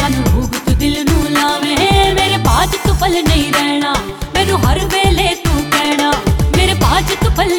ਤਨ ਭੂਗ ਤੂੰ ਦਿਲ ਨੂੰ ਲਾਵੇਂ। ਮੇਰੇ ਬਾਜ ਤੂੰ ਪਲ ਨਹੀਂ ਰਹਿਣਾ। ਮੈਨੂੰ ਹਰ ਵੇਲੇ ਤੂੰ ਕਹਿਣਾ, ਮੇਰੇ ਬਾਜ ਤੂੰ ਪਲ